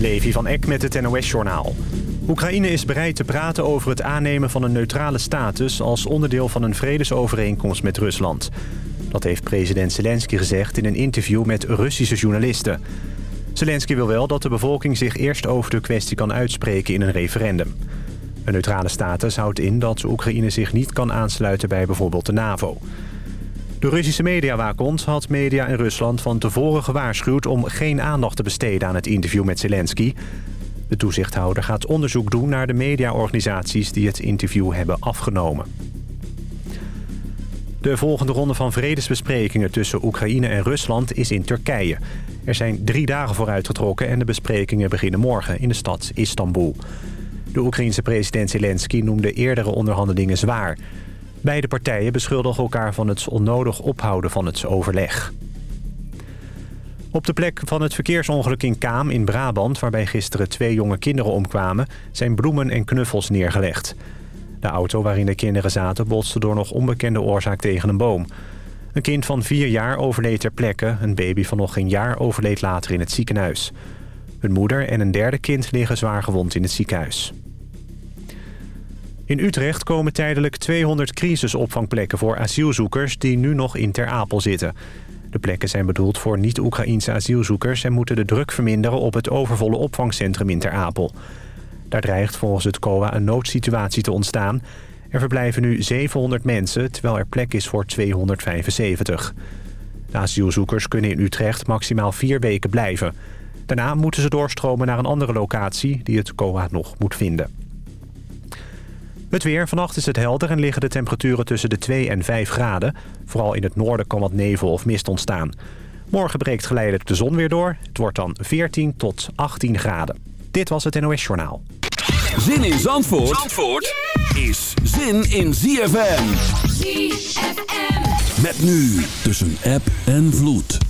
Levi van Eck met het NOS-journaal. Oekraïne is bereid te praten over het aannemen van een neutrale status... als onderdeel van een vredesovereenkomst met Rusland. Dat heeft president Zelensky gezegd in een interview met Russische journalisten. Zelensky wil wel dat de bevolking zich eerst over de kwestie kan uitspreken in een referendum. Een neutrale status houdt in dat Oekraïne zich niet kan aansluiten bij bijvoorbeeld de NAVO. De Russische mediawaakhond had media in Rusland van tevoren gewaarschuwd... om geen aandacht te besteden aan het interview met Zelensky. De toezichthouder gaat onderzoek doen naar de mediaorganisaties... die het interview hebben afgenomen. De volgende ronde van vredesbesprekingen tussen Oekraïne en Rusland is in Turkije. Er zijn drie dagen vooruitgetrokken en de besprekingen beginnen morgen in de stad Istanbul. De Oekraïense president Zelensky noemde eerdere onderhandelingen zwaar... Beide partijen beschuldigen elkaar van het onnodig ophouden van het overleg. Op de plek van het verkeersongeluk in Kaam in Brabant... waarbij gisteren twee jonge kinderen omkwamen... zijn bloemen en knuffels neergelegd. De auto waarin de kinderen zaten botste door nog onbekende oorzaak tegen een boom. Een kind van vier jaar overleed ter plekke. Een baby van nog geen jaar overleed later in het ziekenhuis. Hun moeder en een derde kind liggen zwaar gewond in het ziekenhuis. In Utrecht komen tijdelijk 200 crisisopvangplekken voor asielzoekers... die nu nog in Ter Apel zitten. De plekken zijn bedoeld voor niet-Oekraïnse asielzoekers... en moeten de druk verminderen op het overvolle opvangcentrum in Ter Apel. Daar dreigt volgens het COA een noodsituatie te ontstaan. Er verblijven nu 700 mensen, terwijl er plek is voor 275. De asielzoekers kunnen in Utrecht maximaal vier weken blijven. Daarna moeten ze doorstromen naar een andere locatie... die het COA nog moet vinden. Het weer. Vannacht is het helder en liggen de temperaturen tussen de 2 en 5 graden. Vooral in het noorden kan wat nevel of mist ontstaan. Morgen breekt geleidelijk de zon weer door. Het wordt dan 14 tot 18 graden. Dit was het NOS Journaal. Zin in Zandvoort, Zandvoort is zin in ZFM. ZFM. Met nu tussen app en vloed.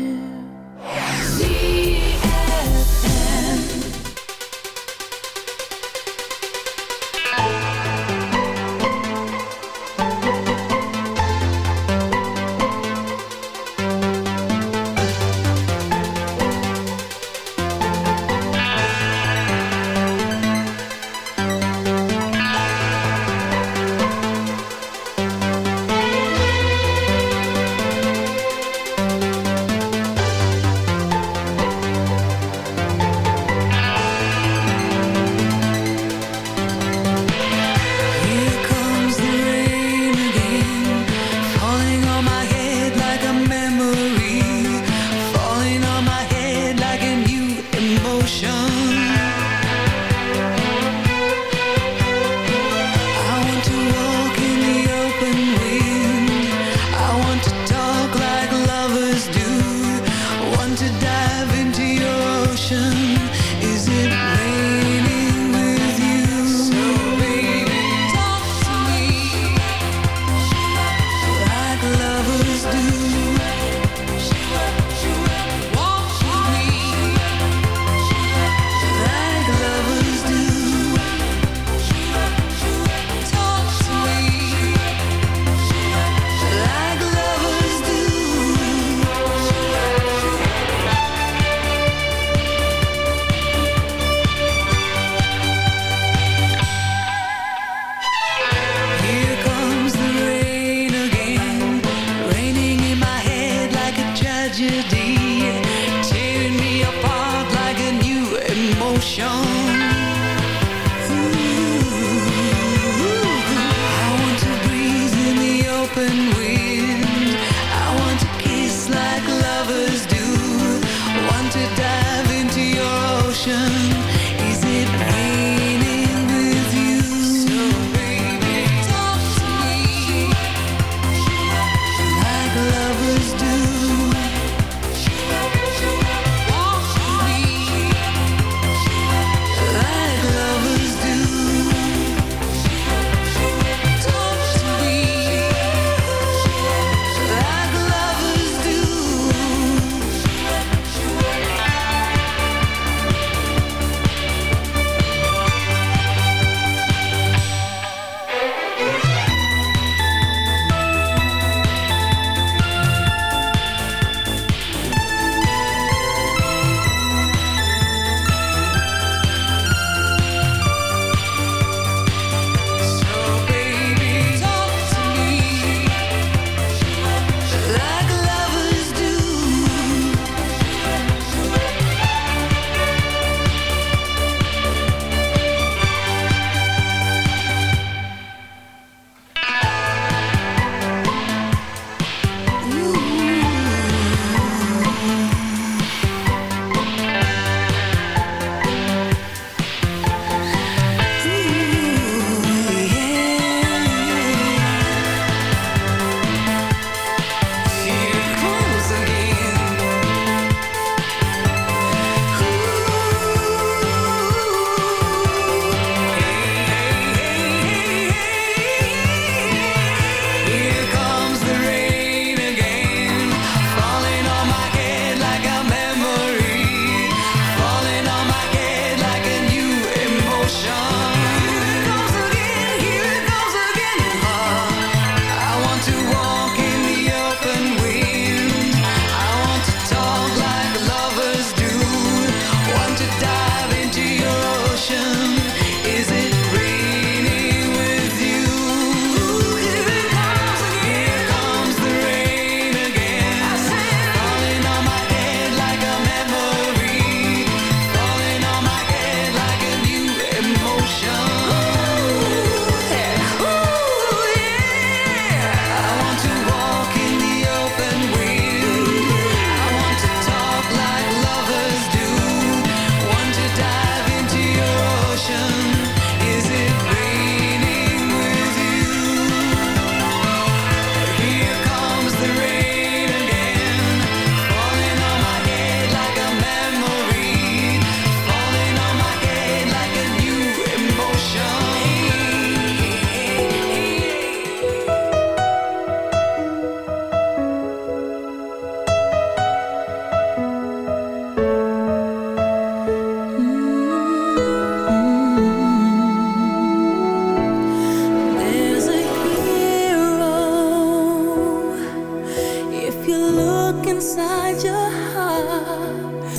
inside your heart.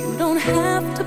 You don't have to.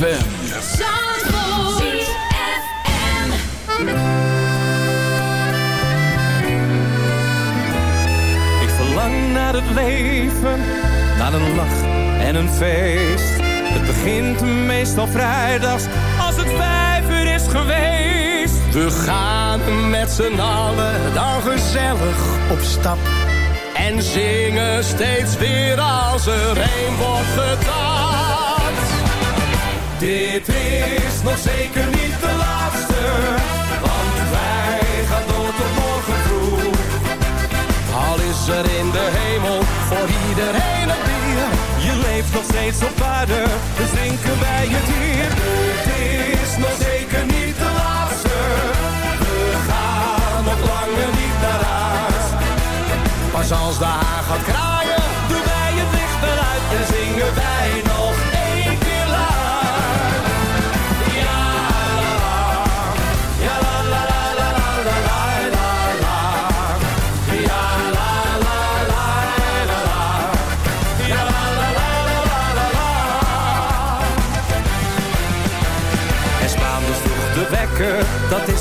Ik verlang naar het leven, naar een lach en een feest. Het begint meestal vrijdags, als het vijf uur is geweest. We gaan met z'n allen dan gezellig op stap. En zingen steeds weer als er een wordt gedaan. Dit is nog zeker niet de laatste, want wij gaan door tot morgen vroeg. Al is er in de hemel voor iedereen een bier, je leeft nog steeds op aarde, dus drinken wij het hier. Dit is nog zeker niet de laatste, we gaan nog langer niet naar huis. Pas als de haan gaat kraaien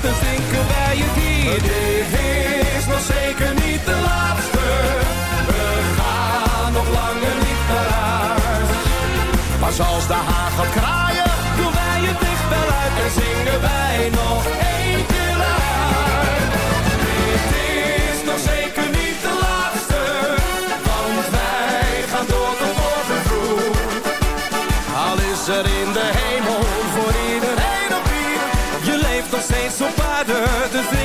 Dus drinken wij het hier. Dit is nog zeker niet de laatste, we gaan nog langer niet huis. Maar zoals de hagel kraaien, Doen wij het licht wel uit en zingen wij nog verder. Dus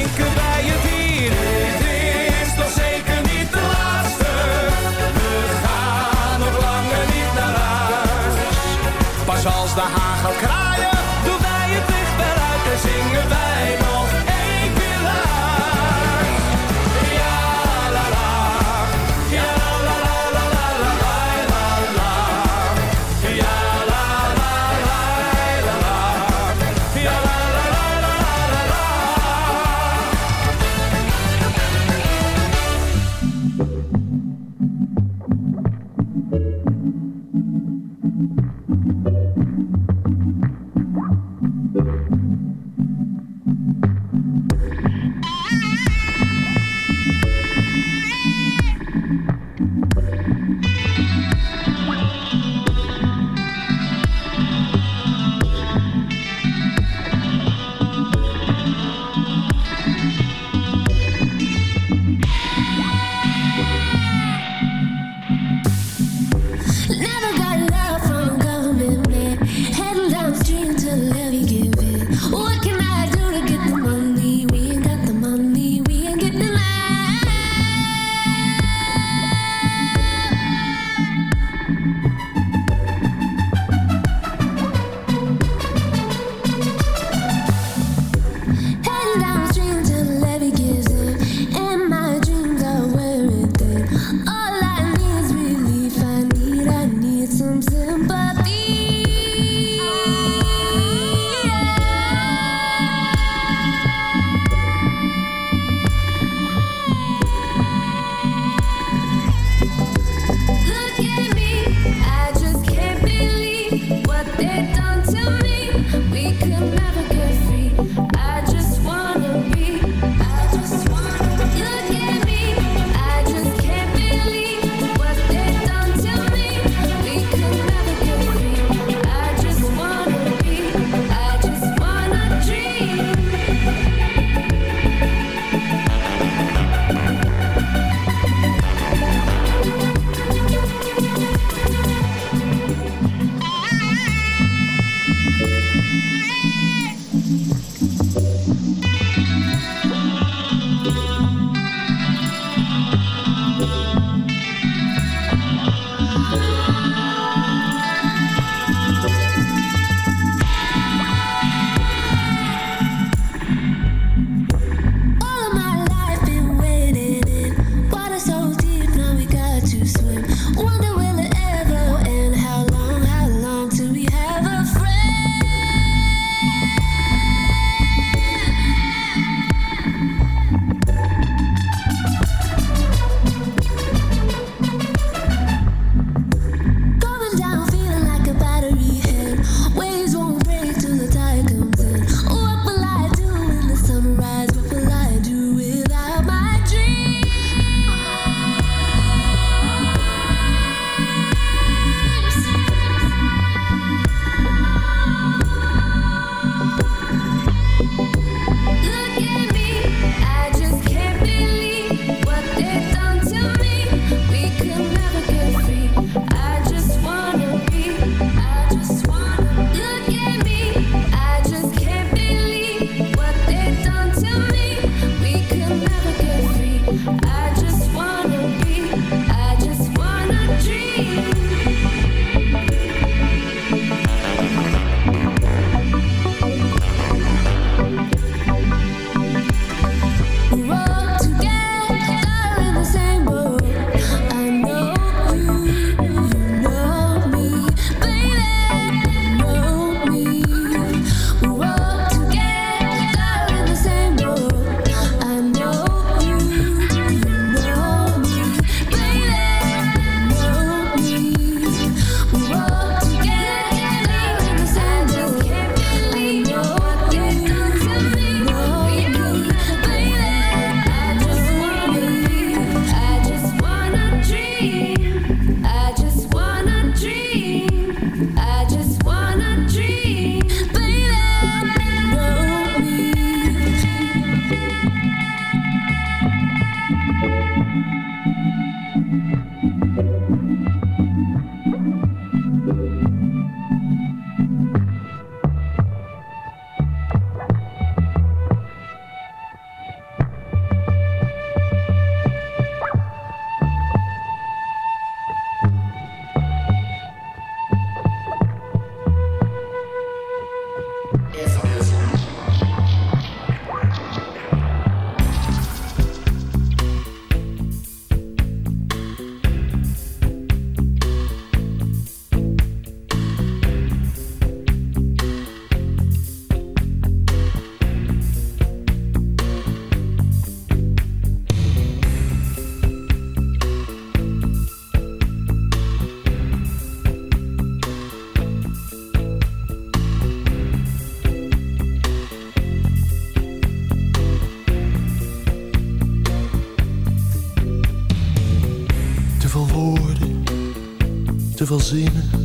zien zinnen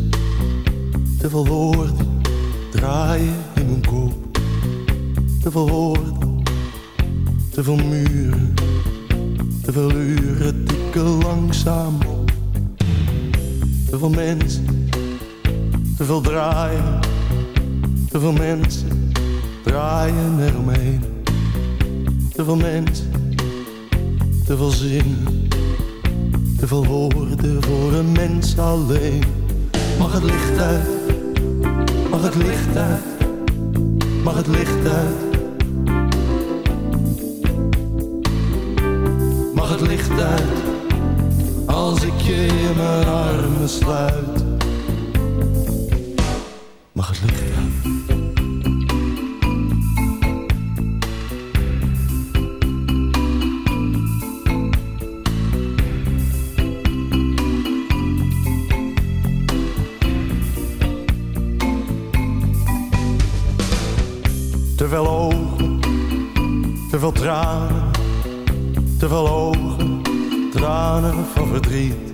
verdriet.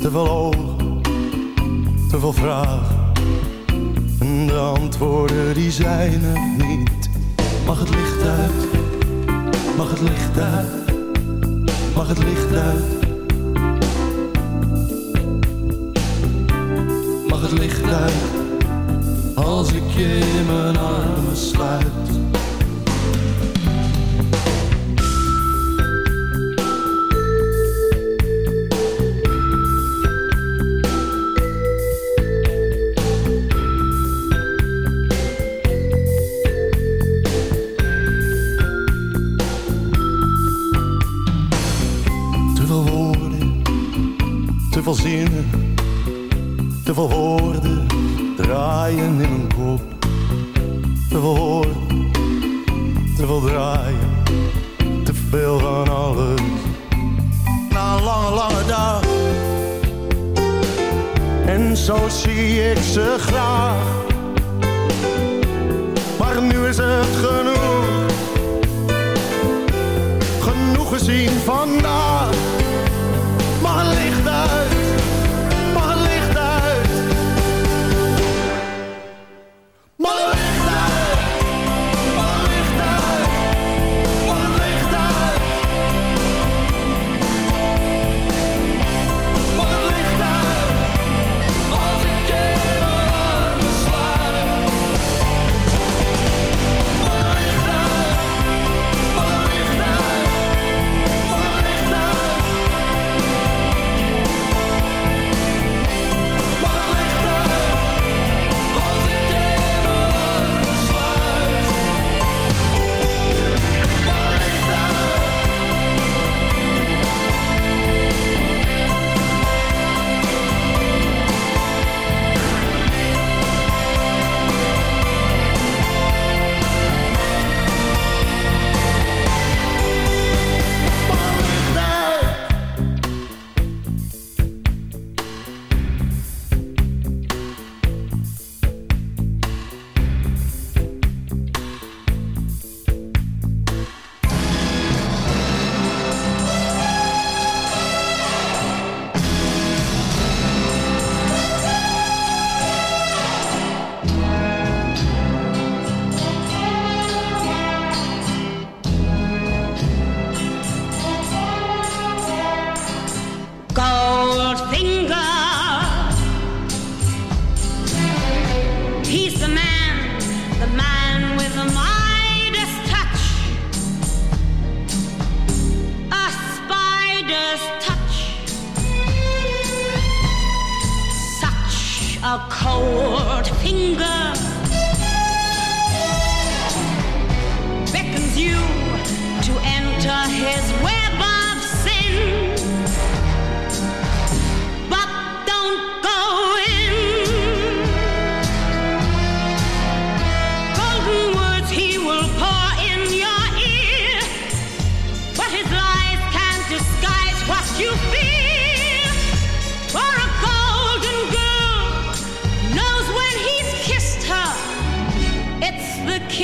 Te veel ogen, te veel vragen. En de antwoorden die zijn er niet. Mag het licht uit, mag het licht uit, mag het licht uit.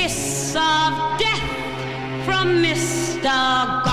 kiss of death from Mr. God.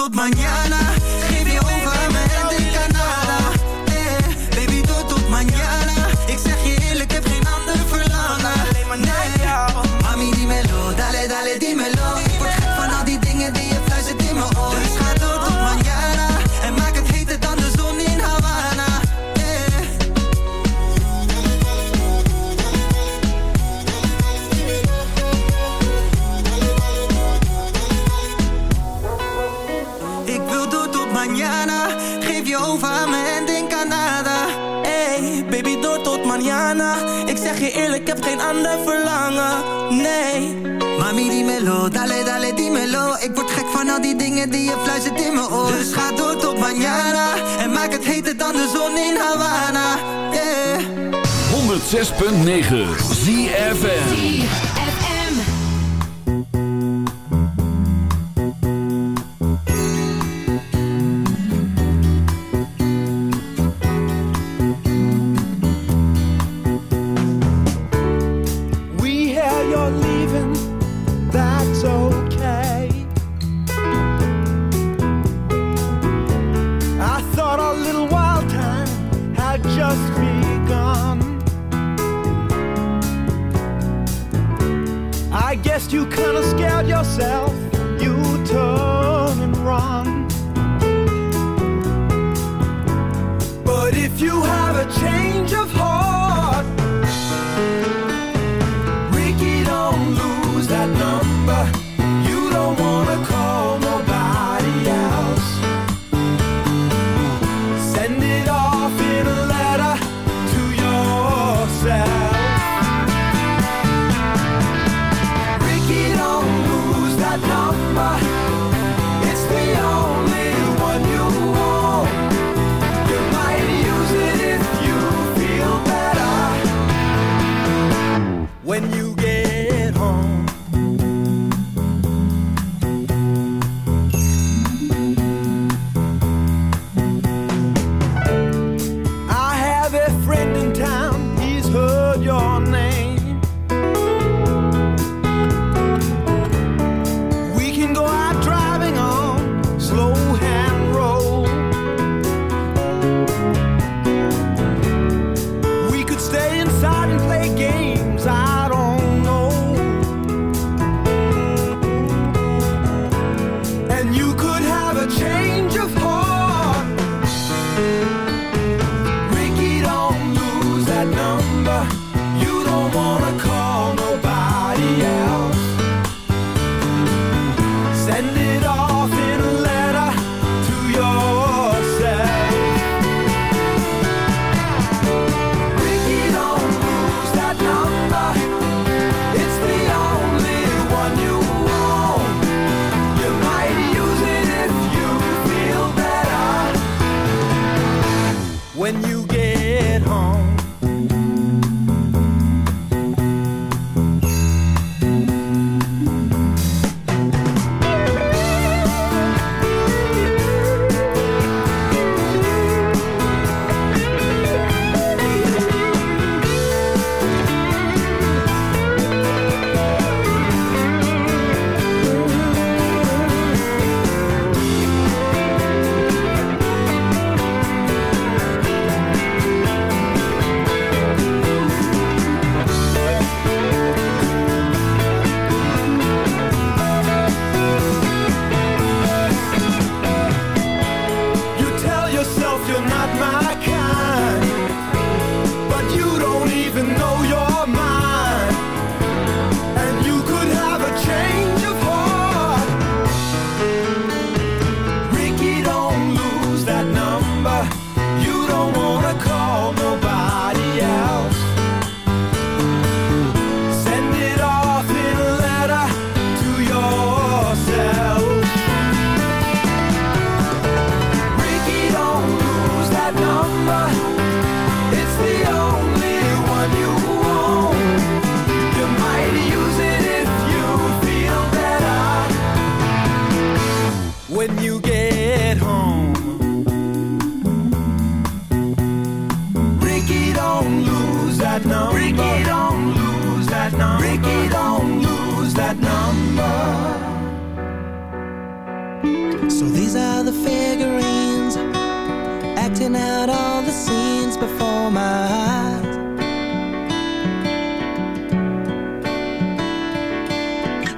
mañana. En in Canada Ey baby door tot mañana. Ik zeg je eerlijk, ik heb geen ander verlangen. Nee. Mami dimelo, dale dale dimelo Ik word gek van al die dingen die je fluistert in mijn oor. Dus ga door tot mañana En maak het heter dan de zon in Havana. Yeah. 106.9 ZFN you kinda scared yourself. You took.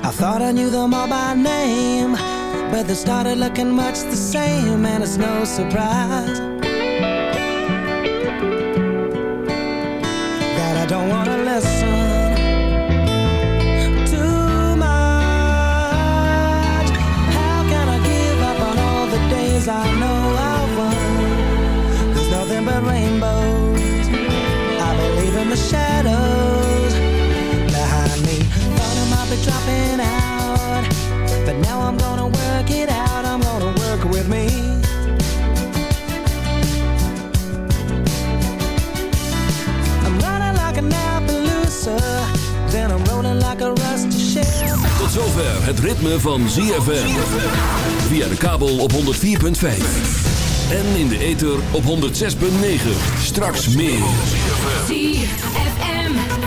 I thought I knew them all by name, but they started looking much the same, and it's no surprise shadows behind me. Thought I might be dropping out, but now I'm gonna work it out. I'm gonna work with me. I'm running like an Appaloosa, then I'm rolling like a rusty shell. Tot zover het ritme van ZFM. Via de kabel op 104.5. En in de ether op 106.9. Straks meer.